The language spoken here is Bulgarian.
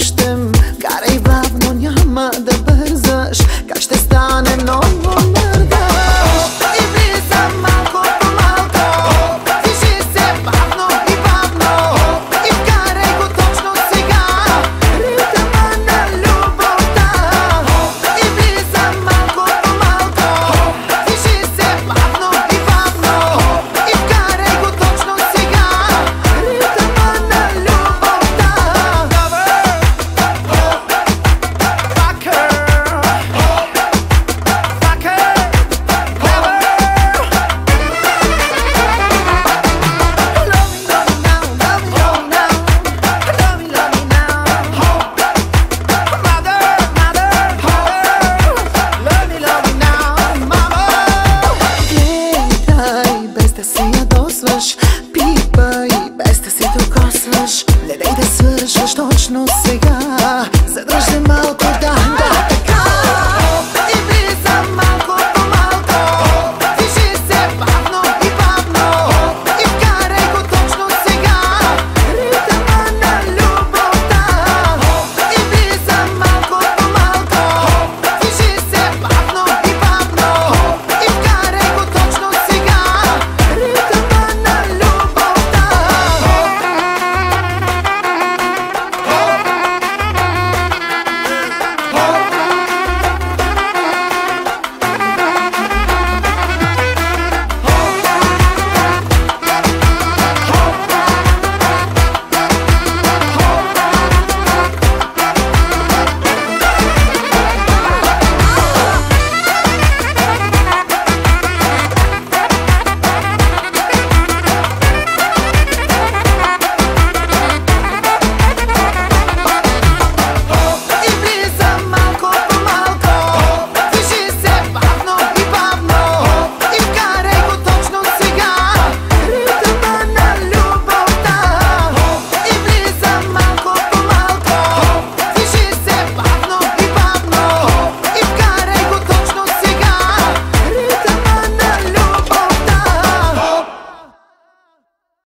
hoştum свършваш точно сега. Задръжте малко